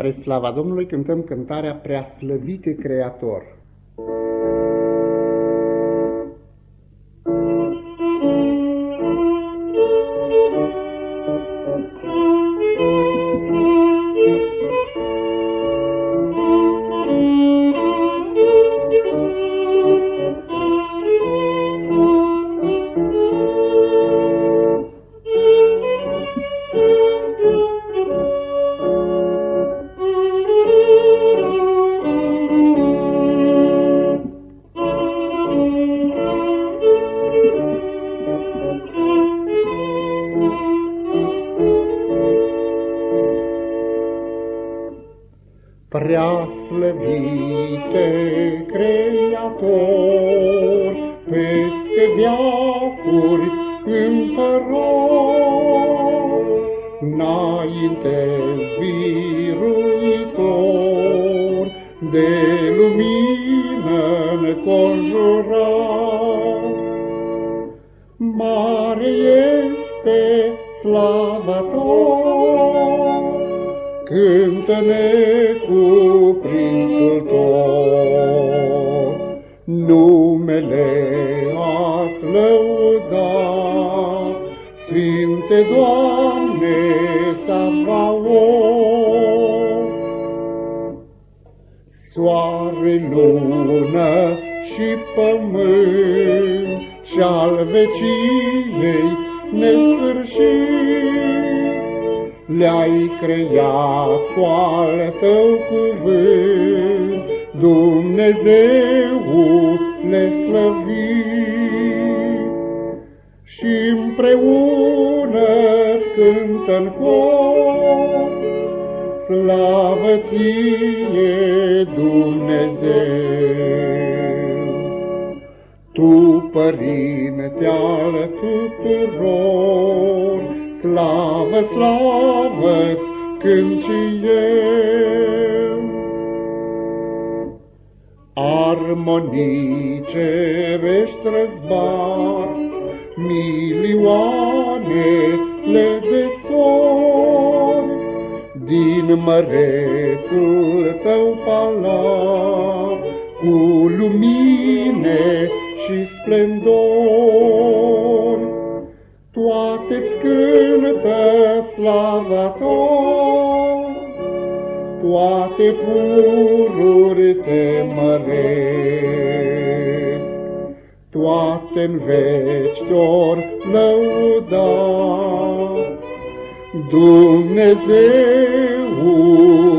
Spre slava Domnului cântăm cântarea Preaslăvite Creator. Slăvite Creator, peste viacuri împăror, înainte biruitor, de lumină înconjurat. Mare este slava cântă-ne cuprinsul lăuda, Sfinte Doamne Savaot. Soare, lună și pământ și-al veciei nesfârșit, le-ai creat cu al tău cuvânt, le slăvit. Și împreună cântă-n cor, slavă ție, Dumnezeu. Tu, Părinte al tuturor, Slavă, slavă-ți când și eu. Armonii cerești răzbat, milioanele de sori, Din mărețul tău palat, cu lumine și splendori, toate-ți cântă slava ta, toate pururi te măresc, toate-n veci te-or lăuda. Dumnezeule ceresc,